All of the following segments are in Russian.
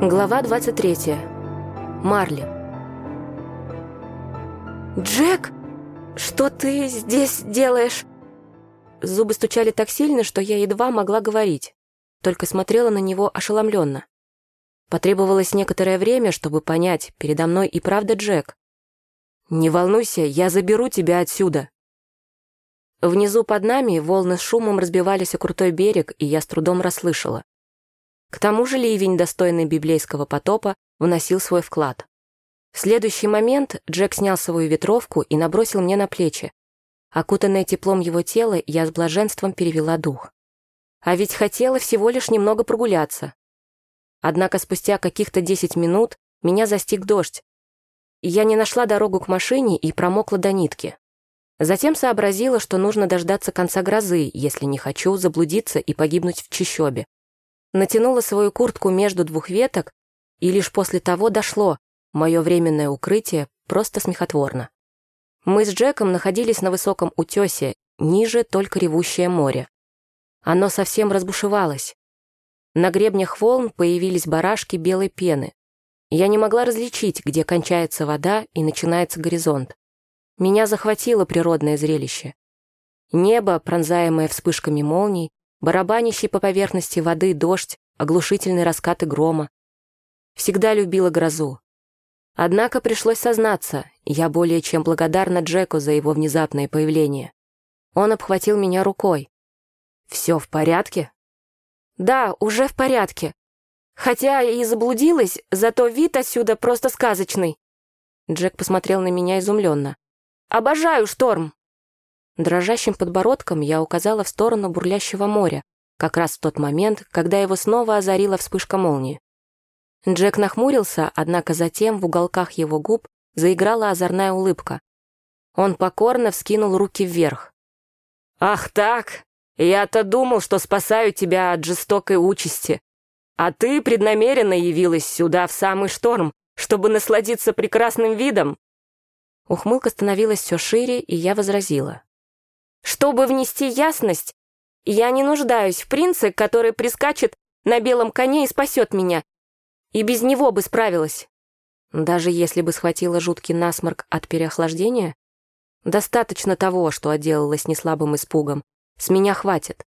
Глава 23. Марли. «Джек, что ты здесь делаешь?» Зубы стучали так сильно, что я едва могла говорить, только смотрела на него ошеломленно. Потребовалось некоторое время, чтобы понять, передо мной и правда Джек. «Не волнуйся, я заберу тебя отсюда». Внизу под нами волны с шумом разбивались о крутой берег, и я с трудом расслышала. К тому же ливень, достойный библейского потопа, вносил свой вклад. В следующий момент Джек снял свою ветровку и набросил мне на плечи. Окутанная теплом его тела, я с блаженством перевела дух. А ведь хотела всего лишь немного прогуляться. Однако спустя каких-то десять минут меня застиг дождь. Я не нашла дорогу к машине и промокла до нитки. Затем сообразила, что нужно дождаться конца грозы, если не хочу заблудиться и погибнуть в чащобе натянула свою куртку между двух веток, и лишь после того дошло, мое временное укрытие просто смехотворно. Мы с Джеком находились на высоком утесе, ниже только ревущее море. Оно совсем разбушевалось. На гребнях волн появились барашки белой пены. Я не могла различить, где кончается вода и начинается горизонт. Меня захватило природное зрелище. Небо, пронзаемое вспышками молний, барабанящий по поверхности воды дождь, оглушительные раскаты грома. Всегда любила грозу. Однако пришлось сознаться, я более чем благодарна Джеку за его внезапное появление. Он обхватил меня рукой. «Все в порядке?» «Да, уже в порядке. Хотя и заблудилась, зато вид отсюда просто сказочный». Джек посмотрел на меня изумленно. «Обожаю шторм!» Дрожащим подбородком я указала в сторону бурлящего моря, как раз в тот момент, когда его снова озарила вспышка молнии. Джек нахмурился, однако затем в уголках его губ заиграла озорная улыбка. Он покорно вскинул руки вверх. «Ах так! Я-то думал, что спасаю тебя от жестокой участи. А ты преднамеренно явилась сюда в самый шторм, чтобы насладиться прекрасным видом?» Ухмылка становилась все шире, и я возразила. Чтобы внести ясность, я не нуждаюсь в принце, который прискачет на белом коне и спасет меня. И без него бы справилась. Даже если бы схватила жуткий насморк от переохлаждения, достаточно того, что отделалась неслабым испугом. С меня хватит.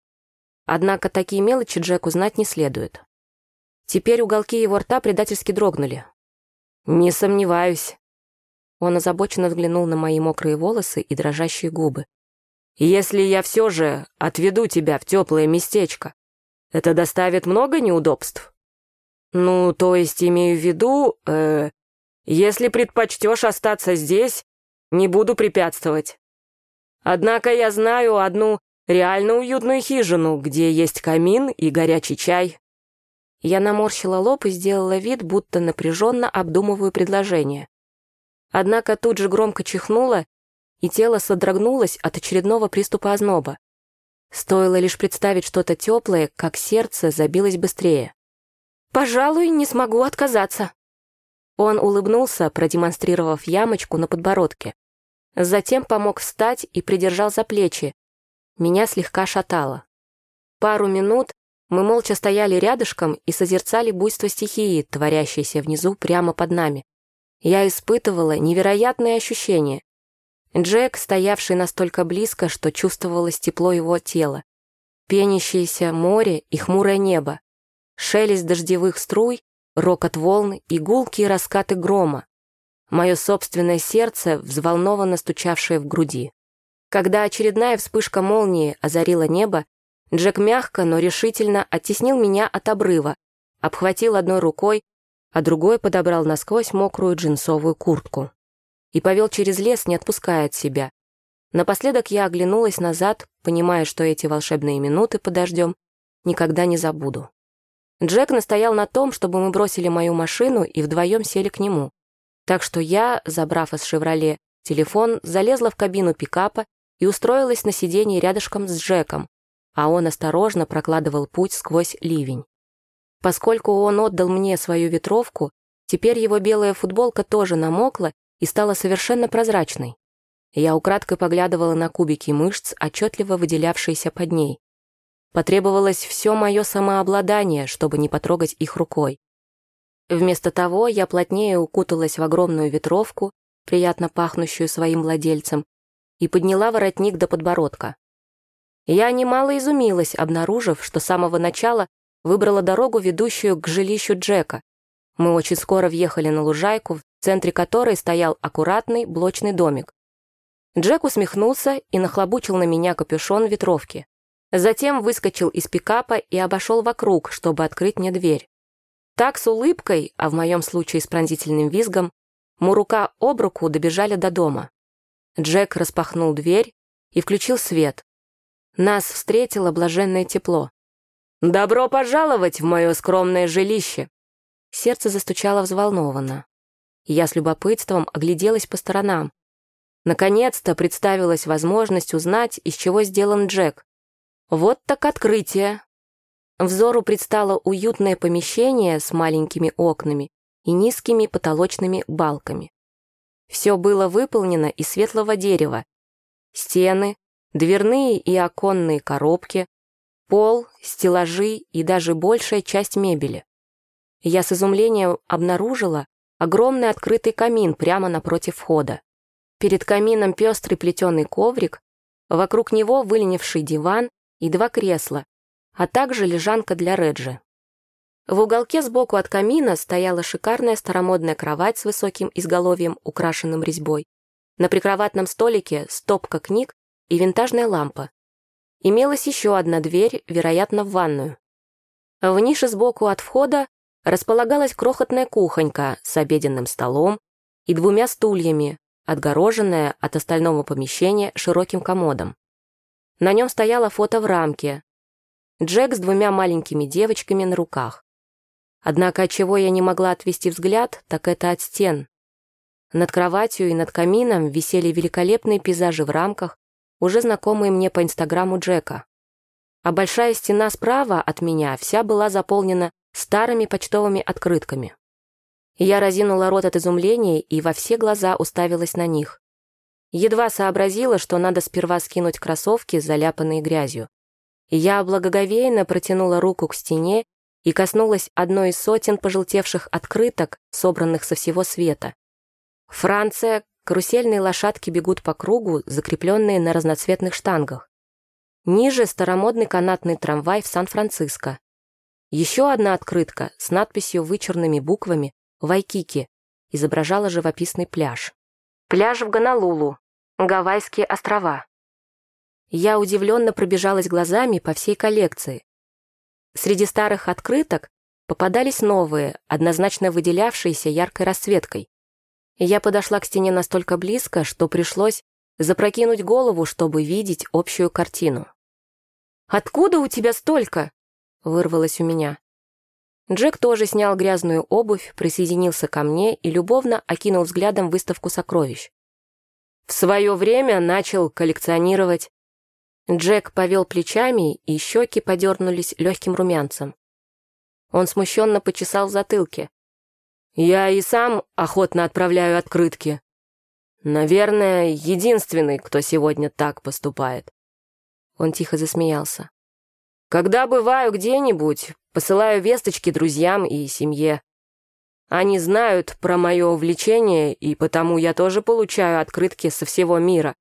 Однако такие мелочи Джеку знать не следует. Теперь уголки его рта предательски дрогнули. «Не сомневаюсь». Он озабоченно взглянул на мои мокрые волосы и дрожащие губы. Если я все же отведу тебя в теплое местечко, это доставит много неудобств? Ну, то есть имею в виду, э, если предпочтешь остаться здесь, не буду препятствовать. Однако я знаю одну реально уютную хижину, где есть камин и горячий чай. Я наморщила лоб и сделала вид, будто напряженно обдумываю предложение. Однако тут же громко чихнула и тело содрогнулось от очередного приступа озноба. Стоило лишь представить что-то теплое, как сердце забилось быстрее. «Пожалуй, не смогу отказаться». Он улыбнулся, продемонстрировав ямочку на подбородке. Затем помог встать и придержал за плечи. Меня слегка шатало. Пару минут мы молча стояли рядышком и созерцали буйство стихии, творящейся внизу прямо под нами. Я испытывала невероятные ощущения. Джек, стоявший настолько близко, что чувствовалось тепло его тела. Пенящееся море и хмурое небо. Шелест дождевых струй, рокот волн и гулкие раскаты грома. Мое собственное сердце, взволнованно стучавшее в груди. Когда очередная вспышка молнии озарила небо, Джек мягко, но решительно оттеснил меня от обрыва, обхватил одной рукой, а другой подобрал насквозь мокрую джинсовую куртку и повел через лес, не отпуская от себя. Напоследок я оглянулась назад, понимая, что эти волшебные минуты подождем никогда не забуду. Джек настоял на том, чтобы мы бросили мою машину и вдвоем сели к нему. Так что я, забрав из «Шевроле» телефон, залезла в кабину пикапа и устроилась на сиденье рядышком с Джеком, а он осторожно прокладывал путь сквозь ливень. Поскольку он отдал мне свою ветровку, теперь его белая футболка тоже намокла и стала совершенно прозрачной. Я украдкой поглядывала на кубики мышц, отчетливо выделявшиеся под ней. Потребовалось все мое самообладание, чтобы не потрогать их рукой. Вместо того я плотнее укуталась в огромную ветровку, приятно пахнущую своим владельцем, и подняла воротник до подбородка. Я немало изумилась, обнаружив, что с самого начала выбрала дорогу, ведущую к жилищу Джека. Мы очень скоро въехали на лужайку, центре которой стоял аккуратный блочный домик. Джек усмехнулся и нахлобучил на меня капюшон ветровки. Затем выскочил из пикапа и обошел вокруг, чтобы открыть мне дверь. Так с улыбкой, а в моем случае с пронзительным визгом, мы рука об руку добежали до дома. Джек распахнул дверь и включил свет. Нас встретило блаженное тепло. «Добро пожаловать в мое скромное жилище!» Сердце застучало взволнованно. Я с любопытством огляделась по сторонам. Наконец-то представилась возможность узнать, из чего сделан Джек. Вот так открытие. Взору предстало уютное помещение с маленькими окнами и низкими потолочными балками. Все было выполнено из светлого дерева. Стены, дверные и оконные коробки, пол, стеллажи и даже большая часть мебели. Я с изумлением обнаружила огромный открытый камин прямо напротив входа. Перед камином пестрый плетеный коврик, вокруг него выленивший диван и два кресла, а также лежанка для Реджи. В уголке сбоку от камина стояла шикарная старомодная кровать с высоким изголовьем, украшенным резьбой. На прикроватном столике стопка книг и винтажная лампа. Имелась еще одна дверь, вероятно, в ванную. В нише сбоку от входа располагалась крохотная кухонька с обеденным столом и двумя стульями, отгороженная от остального помещения широким комодом. На нем стояло фото в рамке. Джек с двумя маленькими девочками на руках. Однако от чего я не могла отвести взгляд, так это от стен. Над кроватью и над камином висели великолепные пейзажи в рамках, уже знакомые мне по инстаграму Джека. А большая стена справа от меня вся была заполнена старыми почтовыми открытками. Я разинула рот от изумления и во все глаза уставилась на них. Едва сообразила, что надо сперва скинуть кроссовки, заляпанные грязью. Я благоговейно протянула руку к стене и коснулась одной из сотен пожелтевших открыток, собранных со всего света. Франция, карусельные лошадки бегут по кругу, закрепленные на разноцветных штангах. Ниже старомодный канатный трамвай в Сан-Франциско. Еще одна открытка с надписью вычурными буквами «Вайкики» изображала живописный пляж. Пляж в Гонолулу, Гавайские острова. Я удивленно пробежалась глазами по всей коллекции, Среди старых открыток попадались новые, однозначно выделявшиеся яркой расцветкой. Я подошла к стене настолько близко, что пришлось запрокинуть голову, чтобы видеть общую картину. «Откуда у тебя столько?» — вырвалось у меня. Джек тоже снял грязную обувь, присоединился ко мне и любовно окинул взглядом выставку сокровищ. В свое время начал коллекционировать Джек повел плечами, и щеки подернулись легким румянцем. Он смущенно почесал в затылке. «Я и сам охотно отправляю открытки. Наверное, единственный, кто сегодня так поступает». Он тихо засмеялся. «Когда бываю где-нибудь, посылаю весточки друзьям и семье. Они знают про мое увлечение, и потому я тоже получаю открытки со всего мира.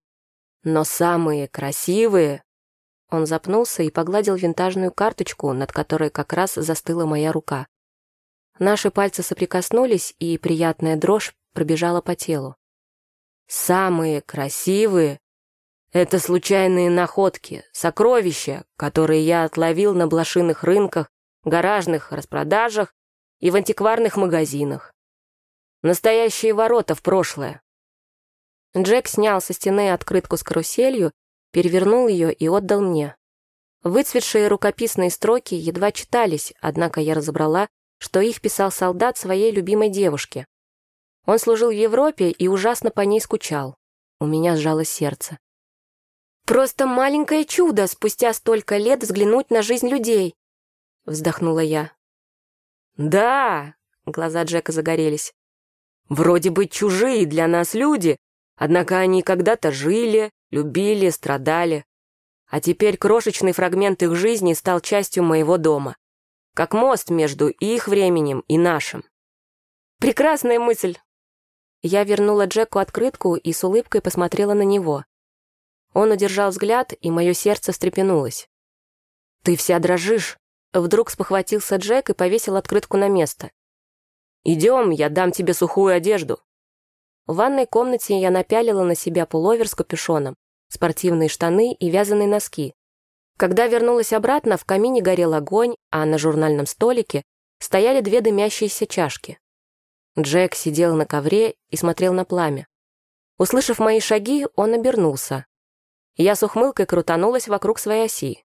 Но самые красивые...» Он запнулся и погладил винтажную карточку, над которой как раз застыла моя рука. Наши пальцы соприкоснулись, и приятная дрожь пробежала по телу. «Самые красивые — это случайные находки, сокровища, которые я отловил на блошиных рынках, гаражных распродажах и в антикварных магазинах. Настоящие ворота в прошлое. Джек снял со стены открытку с каруселью, перевернул ее и отдал мне. Выцветшие рукописные строки едва читались, однако я разобрала, что их писал солдат своей любимой девушке. Он служил в Европе и ужасно по ней скучал. У меня сжалось сердце. «Просто маленькое чудо спустя столько лет взглянуть на жизнь людей!» Вздохнула я. «Да!» — глаза Джека загорелись. «Вроде бы чужие для нас люди, Однако они когда-то жили, любили, страдали. А теперь крошечный фрагмент их жизни стал частью моего дома. Как мост между их временем и нашим. Прекрасная мысль!» Я вернула Джеку открытку и с улыбкой посмотрела на него. Он удержал взгляд, и мое сердце встрепенулось. «Ты вся дрожишь!» Вдруг спохватился Джек и повесил открытку на место. «Идем, я дам тебе сухую одежду». В ванной комнате я напялила на себя пуловер с капюшоном, спортивные штаны и вязаные носки. Когда вернулась обратно, в камине горел огонь, а на журнальном столике стояли две дымящиеся чашки. Джек сидел на ковре и смотрел на пламя. Услышав мои шаги, он обернулся. Я с ухмылкой крутанулась вокруг своей оси.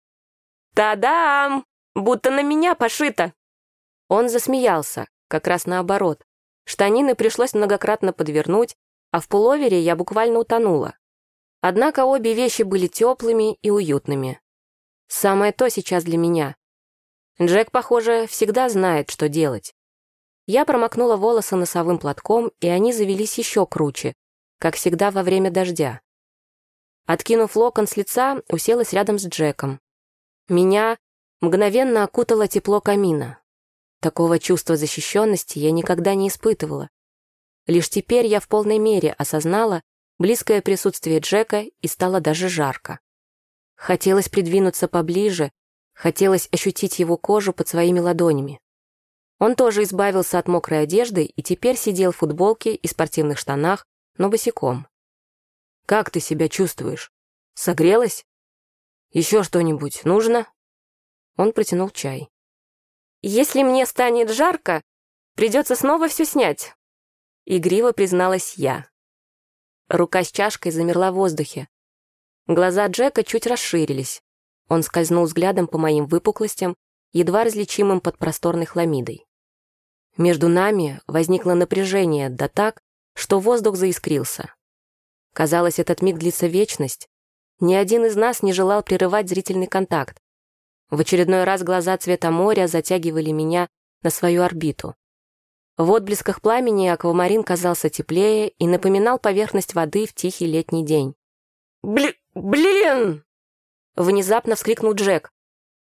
«Та-дам! Будто на меня пошито!» Он засмеялся, как раз наоборот. Штанины пришлось многократно подвернуть, а в пуловере я буквально утонула. Однако обе вещи были теплыми и уютными. Самое то сейчас для меня. Джек, похоже, всегда знает, что делать. Я промокнула волосы носовым платком, и они завелись еще круче, как всегда во время дождя. Откинув локон с лица, уселась рядом с Джеком. Меня мгновенно окутало тепло камина. Такого чувства защищенности я никогда не испытывала. Лишь теперь я в полной мере осознала близкое присутствие Джека и стало даже жарко. Хотелось придвинуться поближе, хотелось ощутить его кожу под своими ладонями. Он тоже избавился от мокрой одежды и теперь сидел в футболке и спортивных штанах, но босиком. «Как ты себя чувствуешь? Согрелась? Еще что-нибудь нужно?» Он протянул чай. «Если мне станет жарко, придется снова все снять», — игриво призналась я. Рука с чашкой замерла в воздухе. Глаза Джека чуть расширились. Он скользнул взглядом по моим выпуклостям, едва различимым под просторной хламидой. Между нами возникло напряжение, да так, что воздух заискрился. Казалось, этот миг длится вечность. Ни один из нас не желал прерывать зрительный контакт. В очередной раз глаза цвета моря затягивали меня на свою орбиту. В отблесках пламени аквамарин казался теплее и напоминал поверхность воды в тихий летний день. «Бли... блин!» Внезапно вскрикнул Джек.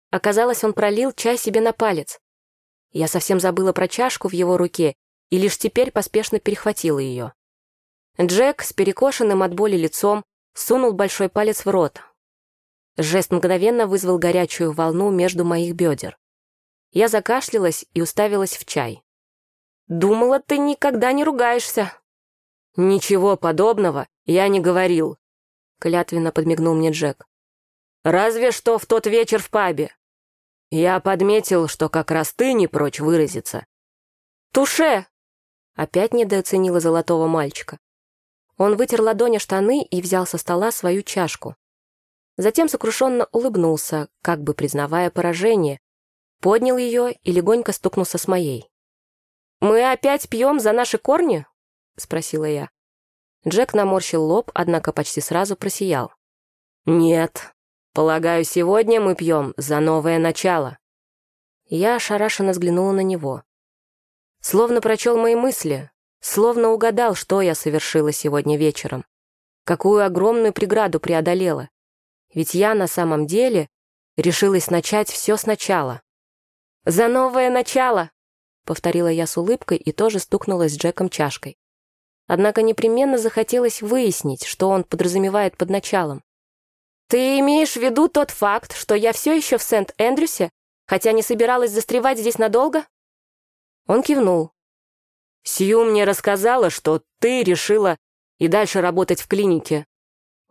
Оказалось, он пролил чай себе на палец. Я совсем забыла про чашку в его руке и лишь теперь поспешно перехватила ее. Джек с перекошенным от боли лицом сунул большой палец в рот. Жест мгновенно вызвал горячую волну между моих бедер. Я закашлялась и уставилась в чай. «Думала, ты никогда не ругаешься». «Ничего подобного я не говорил», — клятвенно подмигнул мне Джек. «Разве что в тот вечер в пабе. Я подметил, что как раз ты не прочь выразиться. «Туше!» Опять недооценила золотого мальчика. Он вытер ладони штаны и взял со стола свою чашку. Затем сокрушенно улыбнулся, как бы признавая поражение, поднял ее и легонько стукнулся с моей. «Мы опять пьем за наши корни?» — спросила я. Джек наморщил лоб, однако почти сразу просиял. «Нет, Полагаю, сегодня мы пьем за новое начало». Я ошарашенно взглянула на него. Словно прочел мои мысли, словно угадал, что я совершила сегодня вечером. Какую огромную преграду преодолела. Ведь я на самом деле решилась начать все сначала. «За новое начало!» — повторила я с улыбкой и тоже стукнулась с Джеком чашкой. Однако непременно захотелось выяснить, что он подразумевает под началом. «Ты имеешь в виду тот факт, что я все еще в Сент-Эндрюсе, хотя не собиралась застревать здесь надолго?» Он кивнул. «Сью мне рассказала, что ты решила и дальше работать в клинике».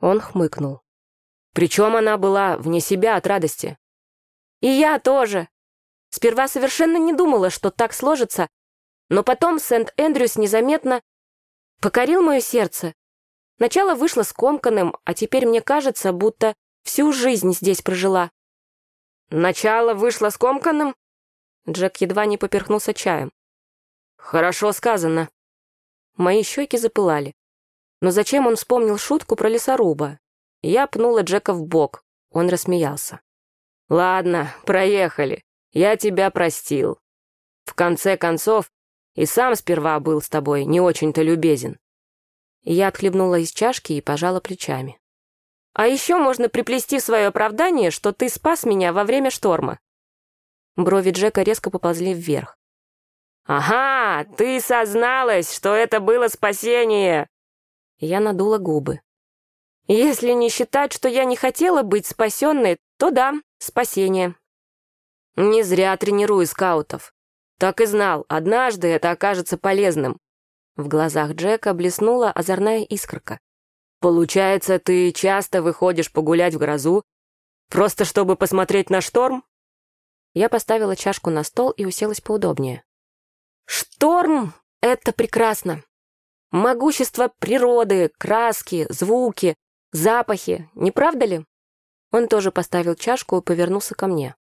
Он хмыкнул. Причем она была вне себя от радости. «И я тоже. Сперва совершенно не думала, что так сложится, но потом Сент-Эндрюс незаметно покорил мое сердце, Начало вышло скомканным, а теперь мне кажется, будто всю жизнь здесь прожила. Начало вышло скомканным? Джек едва не поперхнулся чаем. Хорошо сказано. Мои щеки запылали. Но зачем он вспомнил шутку про лесоруба? Я пнула Джека в бок. Он рассмеялся. «Ладно, проехали. Я тебя простил. В конце концов, и сам сперва был с тобой не очень-то любезен. Я отхлебнула из чашки и пожала плечами. «А еще можно приплести свое оправдание, что ты спас меня во время шторма». Брови Джека резко поползли вверх. «Ага, ты созналась, что это было спасение!» Я надула губы. «Если не считать, что я не хотела быть спасенной, то да, спасение». «Не зря тренирую скаутов. Так и знал, однажды это окажется полезным». В глазах Джека блеснула озорная искорка. «Получается, ты часто выходишь погулять в грозу, просто чтобы посмотреть на шторм?» Я поставила чашку на стол и уселась поудобнее. Шторм — это прекрасно. Могущество природы, краски, звуки, запахи, не правда ли? Он тоже поставил чашку и повернулся ко мне.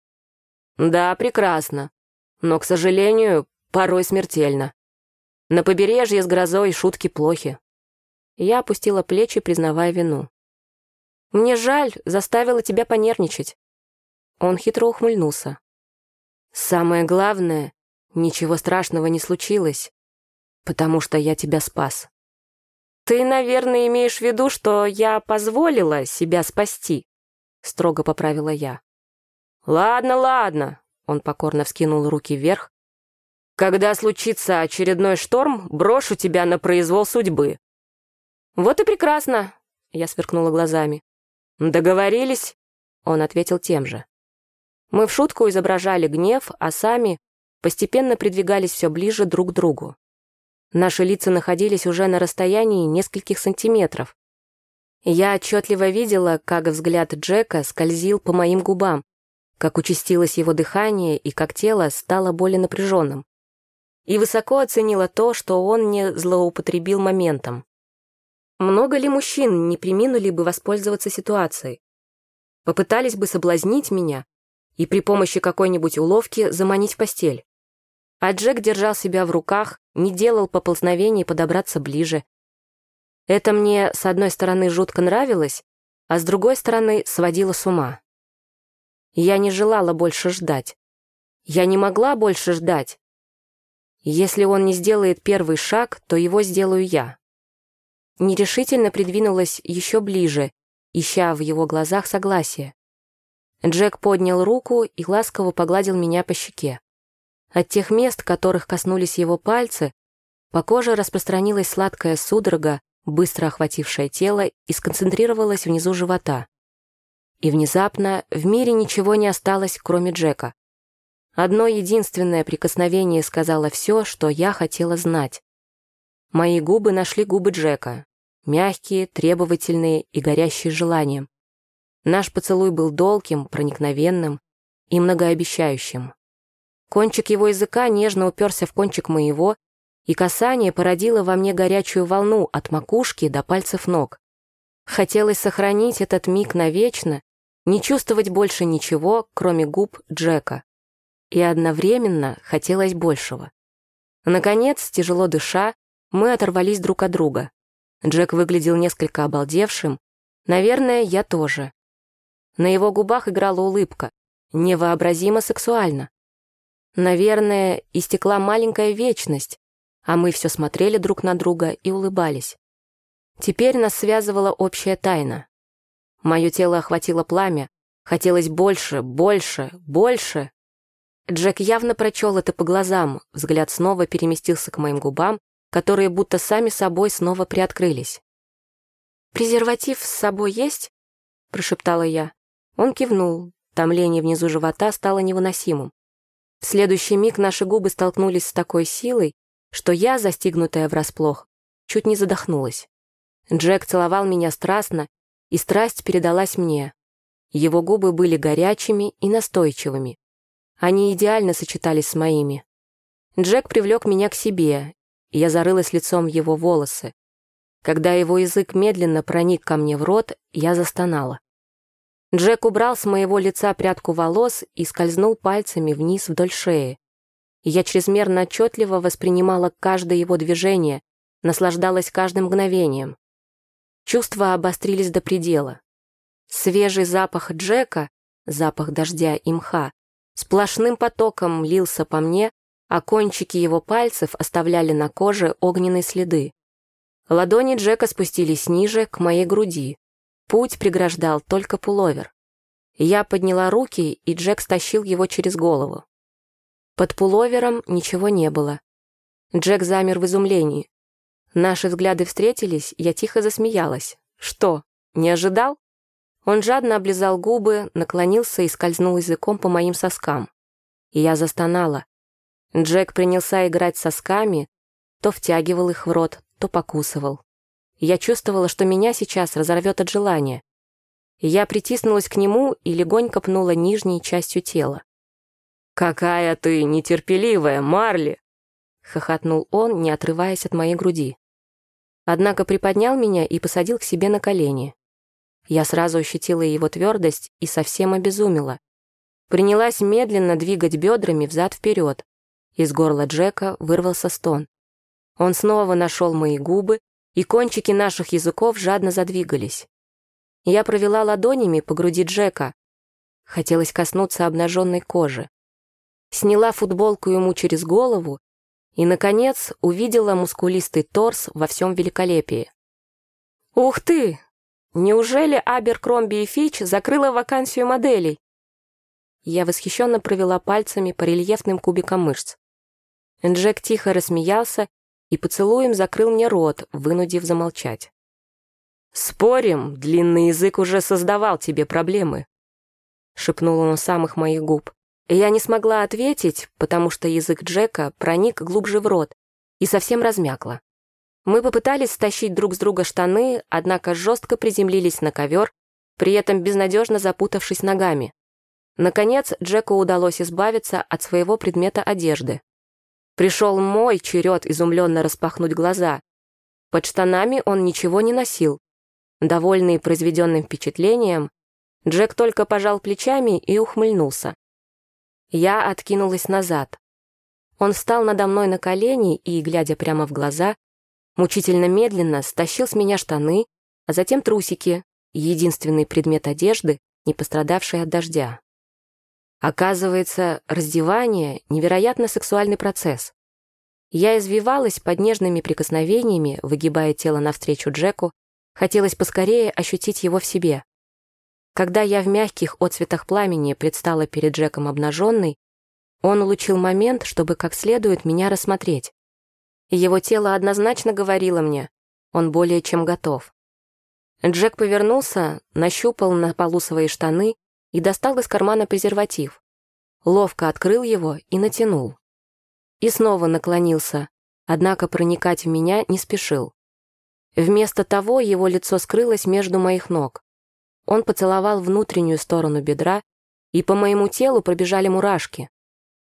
Да, прекрасно. Но, к сожалению, порой смертельно. На побережье с грозой шутки плохи. Я опустила плечи, признавая вину. «Мне жаль, заставила тебя понервничать». Он хитро ухмыльнулся. «Самое главное, Ничего страшного не случилось, потому что я тебя спас. Ты, наверное, имеешь в виду, что я позволила себя спасти, строго поправила я. Ладно, ладно, он покорно вскинул руки вверх. Когда случится очередной шторм, брошу тебя на произвол судьбы. Вот и прекрасно, я сверкнула глазами. Договорились? Он ответил тем же. Мы в шутку изображали гнев, а сами постепенно придвигались все ближе друг к другу. Наши лица находились уже на расстоянии нескольких сантиметров. Я отчетливо видела, как взгляд Джека скользил по моим губам, как участилось его дыхание и как тело стало более напряженным. И высоко оценила то, что он не злоупотребил моментом. Много ли мужчин не приминули бы воспользоваться ситуацией? Попытались бы соблазнить меня и при помощи какой-нибудь уловки заманить в постель? А Джек держал себя в руках, не делал поползновений подобраться ближе. Это мне, с одной стороны, жутко нравилось, а с другой стороны, сводило с ума. Я не желала больше ждать. Я не могла больше ждать. Если он не сделает первый шаг, то его сделаю я. Нерешительно придвинулась еще ближе, ища в его глазах согласие. Джек поднял руку и ласково погладил меня по щеке. От тех мест, которых коснулись его пальцы, по коже распространилась сладкая судорога, быстро охватившая тело и сконцентрировалась внизу живота. И внезапно в мире ничего не осталось, кроме Джека. Одно единственное прикосновение сказала все, что я хотела знать. Мои губы нашли губы Джека, мягкие, требовательные и горящие желанием. Наш поцелуй был долгим, проникновенным и многообещающим. Кончик его языка нежно уперся в кончик моего, и касание породило во мне горячую волну от макушки до пальцев ног. Хотелось сохранить этот миг навечно, не чувствовать больше ничего, кроме губ Джека. И одновременно хотелось большего. Наконец, тяжело дыша, мы оторвались друг от друга. Джек выглядел несколько обалдевшим. Наверное, я тоже. На его губах играла улыбка. Невообразимо сексуально. Наверное, истекла маленькая вечность, а мы все смотрели друг на друга и улыбались. Теперь нас связывала общая тайна. Мое тело охватило пламя, хотелось больше, больше, больше. Джек явно прочел это по глазам, взгляд снова переместился к моим губам, которые будто сами собой снова приоткрылись. «Презерватив с собой есть?» — прошептала я. Он кивнул, томление внизу живота стало невыносимым. В следующий миг наши губы столкнулись с такой силой, что я, застигнутая врасплох, чуть не задохнулась. Джек целовал меня страстно, и страсть передалась мне. Его губы были горячими и настойчивыми. Они идеально сочетались с моими. Джек привлек меня к себе, и я зарылась лицом в его волосы. Когда его язык медленно проник ко мне в рот, я застонала. Джек убрал с моего лица прядку волос и скользнул пальцами вниз вдоль шеи. Я чрезмерно отчетливо воспринимала каждое его движение, наслаждалась каждым мгновением. Чувства обострились до предела. Свежий запах Джека, запах дождя и мха, сплошным потоком лился по мне, а кончики его пальцев оставляли на коже огненные следы. Ладони Джека спустились ниже, к моей груди. Путь преграждал только пуловер. Я подняла руки, и Джек стащил его через голову. Под пуловером ничего не было. Джек замер в изумлении. Наши взгляды встретились, я тихо засмеялась. «Что, не ожидал?» Он жадно облизал губы, наклонился и скользнул языком по моим соскам. И я застонала. Джек принялся играть сосками, то втягивал их в рот, то покусывал. Я чувствовала, что меня сейчас разорвет от желания. Я притиснулась к нему и легонько пнула нижней частью тела. «Какая ты нетерпеливая, Марли!» — хохотнул он, не отрываясь от моей груди. Однако приподнял меня и посадил к себе на колени. Я сразу ощутила его твердость и совсем обезумела. Принялась медленно двигать бедрами взад-вперед. Из горла Джека вырвался стон. Он снова нашел мои губы, и кончики наших языков жадно задвигались. Я провела ладонями по груди Джека. Хотелось коснуться обнаженной кожи. Сняла футболку ему через голову и, наконец, увидела мускулистый торс во всем великолепии. «Ух ты! Неужели Аберкромби и Фич закрыла вакансию моделей?» Я восхищенно провела пальцами по рельефным кубикам мышц. Джек тихо рассмеялся и поцелуем закрыл мне рот, вынудив замолчать. «Спорим, длинный язык уже создавал тебе проблемы», — шепнул он у самых моих губ. И я не смогла ответить, потому что язык Джека проник глубже в рот и совсем размякла. Мы попытались стащить друг с друга штаны, однако жестко приземлились на ковер, при этом безнадежно запутавшись ногами. Наконец, Джеку удалось избавиться от своего предмета одежды. Пришел мой черед изумленно распахнуть глаза. Под штанами он ничего не носил. Довольный произведенным впечатлением, Джек только пожал плечами и ухмыльнулся. Я откинулась назад. Он встал надо мной на колени и, глядя прямо в глаза, мучительно медленно стащил с меня штаны, а затем трусики, единственный предмет одежды, не пострадавший от дождя. Оказывается, раздевание — невероятно сексуальный процесс. Я извивалась под нежными прикосновениями, выгибая тело навстречу Джеку, хотелось поскорее ощутить его в себе. Когда я в мягких отцветах пламени предстала перед Джеком обнаженной, он улучил момент, чтобы как следует меня рассмотреть. Его тело однозначно говорило мне, он более чем готов. Джек повернулся, нащупал на полу свои штаны и достал из кармана презерватив. Ловко открыл его и натянул. И снова наклонился, однако проникать в меня не спешил. Вместо того его лицо скрылось между моих ног. Он поцеловал внутреннюю сторону бедра, и по моему телу пробежали мурашки.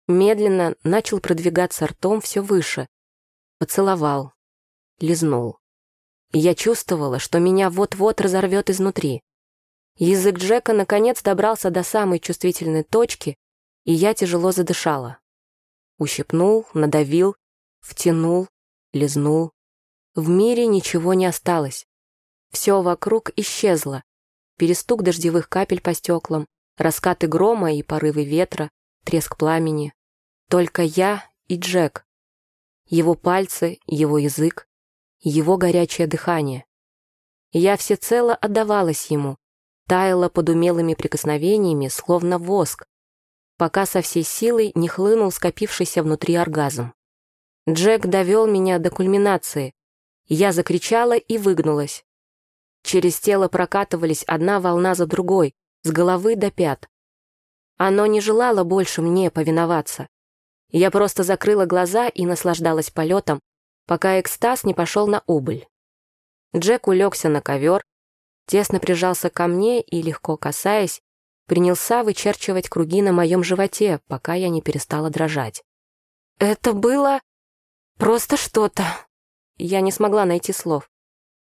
Медленно начал продвигаться ртом все выше. Поцеловал. Лизнул. я чувствовала, что меня вот-вот разорвет изнутри. Язык Джека наконец добрался до самой чувствительной точки, и я тяжело задышала. Ущипнул, надавил, втянул, лизнул. В мире ничего не осталось. Все вокруг исчезло, перестук дождевых капель по стеклам, раскаты грома и порывы ветра, треск пламени. Только я и Джек. Его пальцы, его язык, его горячее дыхание. Я всецело отдавалась ему, таяла под умелыми прикосновениями, словно воск, пока со всей силой не хлынул скопившийся внутри оргазм. Джек довел меня до кульминации. Я закричала и выгнулась. Через тело прокатывались одна волна за другой, с головы до пят. Оно не желало больше мне повиноваться. Я просто закрыла глаза и наслаждалась полетом, пока экстаз не пошел на убыль. Джек улегся на ковер, тесно прижался ко мне и, легко касаясь, принялся вычерчивать круги на моем животе, пока я не перестала дрожать. «Это было просто что-то!» Я не смогла найти слов.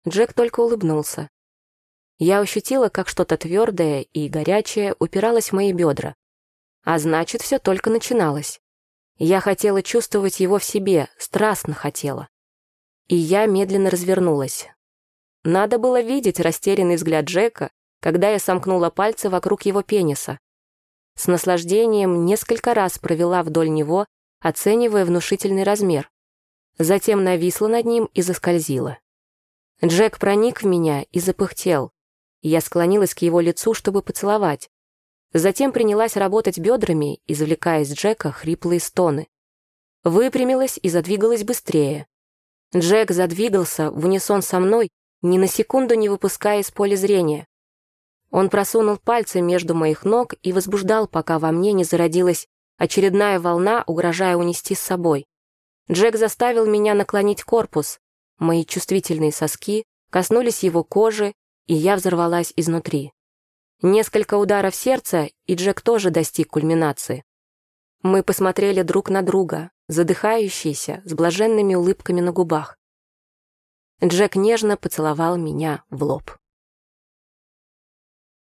Джек только улыбнулся. Я ощутила, как что-то твердое и горячее упиралось в мои бедра. А значит, все только начиналось. Я хотела чувствовать его в себе, страстно хотела. И я медленно развернулась. Надо было видеть растерянный взгляд Джека, когда я сомкнула пальцы вокруг его пениса. С наслаждением несколько раз провела вдоль него, оценивая внушительный размер. Затем нависла над ним и заскользила. Джек проник в меня и запыхтел. Я склонилась к его лицу, чтобы поцеловать. Затем принялась работать бедрами, извлекая из Джека хриплые стоны. выпрямилась и задвигалась быстрее. Джек задвигался в унисон со мной, ни на секунду не выпуская из поля зрения. Он просунул пальцы между моих ног и возбуждал, пока во мне не зародилась очередная волна, угрожая унести с собой. Джек заставил меня наклонить корпус. Мои чувствительные соски коснулись его кожи, и я взорвалась изнутри. Несколько ударов сердца, и Джек тоже достиг кульминации. Мы посмотрели друг на друга, задыхающиеся, с блаженными улыбками на губах. Джек нежно поцеловал меня в лоб.